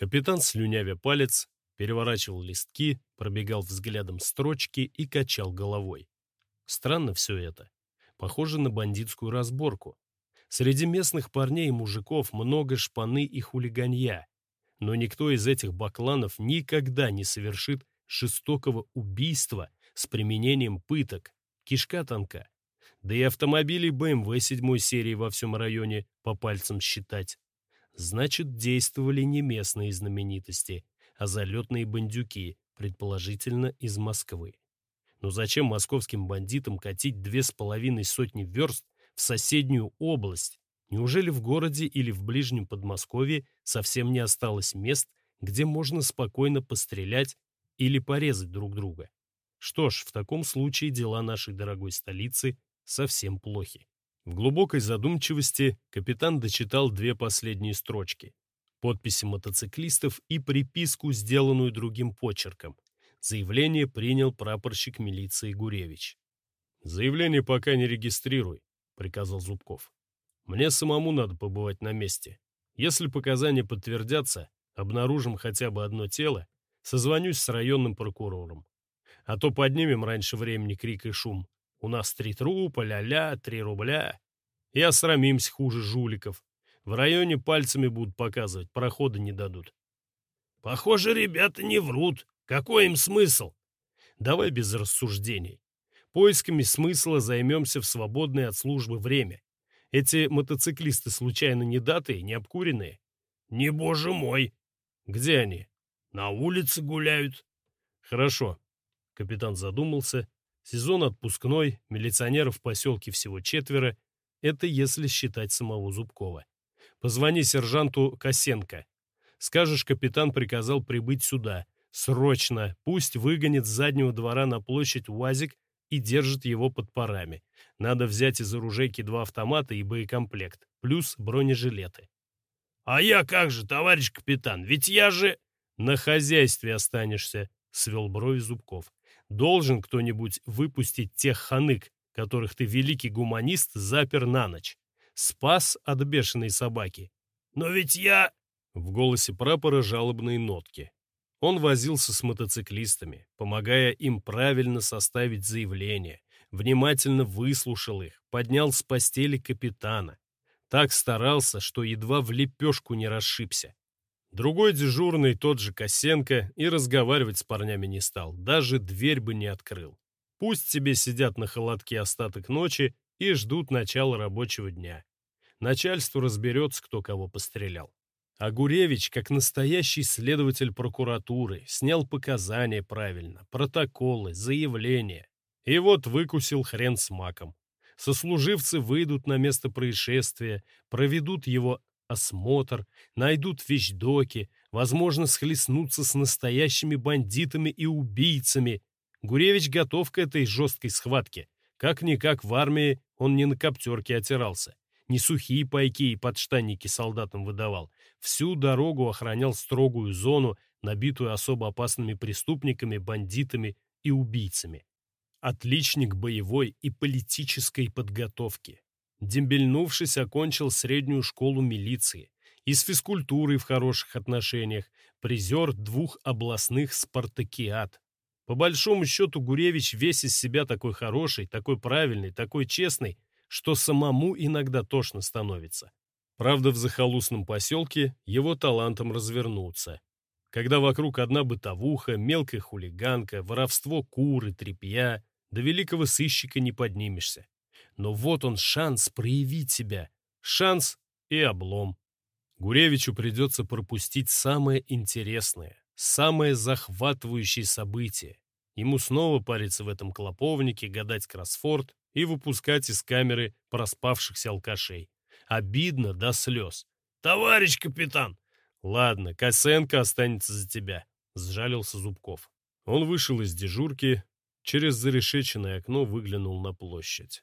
Капитан, слюнявя палец, переворачивал листки, пробегал взглядом строчки и качал головой. Странно все это. Похоже на бандитскую разборку. Среди местных парней и мужиков много шпаны и хулиганья, но никто из этих бакланов никогда не совершит жестокого убийства с применением пыток. Кишка тонка. Да и автомобилей BMW седьмой серии во всем районе по пальцам считать. Значит, действовали не местные знаменитости, а залетные бандюки, предположительно из Москвы. Но зачем московским бандитам катить две с половиной сотни верст в соседнюю область? Неужели в городе или в ближнем Подмосковье совсем не осталось мест, где можно спокойно пострелять или порезать друг друга? Что ж, в таком случае дела нашей дорогой столицы совсем плохи. В глубокой задумчивости капитан дочитал две последние строчки. Подписи мотоциклистов и приписку, сделанную другим почерком. Заявление принял прапорщик милиции Гуревич. «Заявление пока не регистрируй», — приказал Зубков. «Мне самому надо побывать на месте. Если показания подтвердятся, обнаружим хотя бы одно тело, созвонюсь с районным прокурором. А то поднимем раньше времени крик и шум. У нас три трупа, ля-ля, три рубля. И осрамимся хуже жуликов. В районе пальцами будут показывать, прохода не дадут. Похоже, ребята не врут. Какой им смысл? Давай без рассуждений. Поисками смысла займемся в свободное от службы время. Эти мотоциклисты случайно не датые, не обкуренные? Не боже мой. Где они? На улице гуляют. Хорошо. Капитан задумался, Сезон отпускной, милиционеров в поселке всего четверо. Это если считать самого Зубкова. Позвони сержанту Косенко. Скажешь, капитан приказал прибыть сюда. Срочно. Пусть выгонит с заднего двора на площадь УАЗик и держит его под парами. Надо взять из оружейки два автомата и боекомплект, плюс бронежилеты. «А я как же, товарищ капитан, ведь я же...» «На хозяйстве останешься», — свел брови Зубков. Должен кто-нибудь выпустить тех ханык, которых ты, великий гуманист, запер на ночь. Спас от бешеной собаки. Но ведь я... В голосе прапора жалобные нотки. Он возился с мотоциклистами, помогая им правильно составить заявление, внимательно выслушал их, поднял с постели капитана. Так старался, что едва в лепешку не расшибся. Другой дежурный, тот же Косенко, и разговаривать с парнями не стал, даже дверь бы не открыл. Пусть себе сидят на холодке остаток ночи и ждут начала рабочего дня. Начальство разберется, кто кого пострелял. А Гуревич, как настоящий следователь прокуратуры, снял показания правильно, протоколы, заявления. И вот выкусил хрен с маком. Сослуживцы выйдут на место происшествия, проведут его осмотр, найдут вещдоки, возможно, схлестнуться с настоящими бандитами и убийцами. Гуревич готов к этой жесткой схватке. Как-никак в армии он не на коптерке отирался, не сухие пайки и подштанники солдатам выдавал. Всю дорогу охранял строгую зону, набитую особо опасными преступниками, бандитами и убийцами. Отличник боевой и политической подготовки. Дембельнувшись, окончил среднюю школу милиции. И с физкультурой в хороших отношениях. Призер двух областных спартакиад. По большому счету Гуревич весь из себя такой хороший, такой правильный, такой честный, что самому иногда тошно становится. Правда, в захолустном поселке его талантом развернуться. Когда вокруг одна бытовуха, мелкая хулиганка, воровство куры, тряпья, до великого сыщика не поднимешься. Но вот он шанс проявить себя. Шанс и облом. Гуревичу придется пропустить самое интересное, самое захватывающее событие. Ему снова париться в этом клоповнике, гадать кроссфорд и выпускать из камеры проспавшихся алкашей. Обидно до слез. «Товарищ капитан!» «Ладно, Косенко останется за тебя», — сжалился Зубков. Он вышел из дежурки, через зарешеченное окно выглянул на площадь.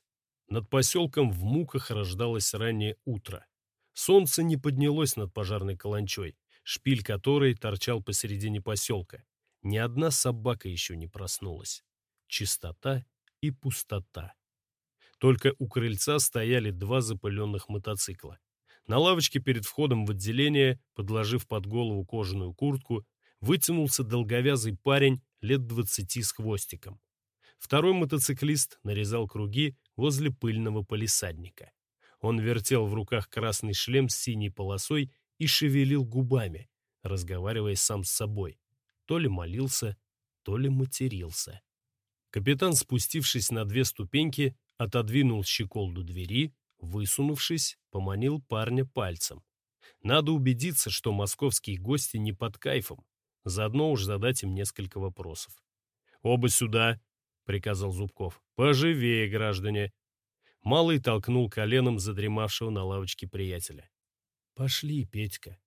Над поселком в муках рождалось раннее утро. Солнце не поднялось над пожарной каланчой, шпиль которой торчал посередине поселка. Ни одна собака еще не проснулась. Чистота и пустота. Только у крыльца стояли два запыленных мотоцикла. На лавочке перед входом в отделение, подложив под голову кожаную куртку, вытянулся долговязый парень лет двадцати с хвостиком. Второй мотоциклист нарезал круги возле пыльного полисадника. Он вертел в руках красный шлем с синей полосой и шевелил губами, разговаривая сам с собой. То ли молился, то ли матерился. Капитан, спустившись на две ступеньки, отодвинул щеколду двери, высунувшись, поманил парня пальцем. Надо убедиться, что московские гости не под кайфом. Заодно уж задать им несколько вопросов. «Оба сюда!» — приказал Зубков. «Поживее, граждане!» Малый толкнул коленом задремавшего на лавочке приятеля. «Пошли, Петька!»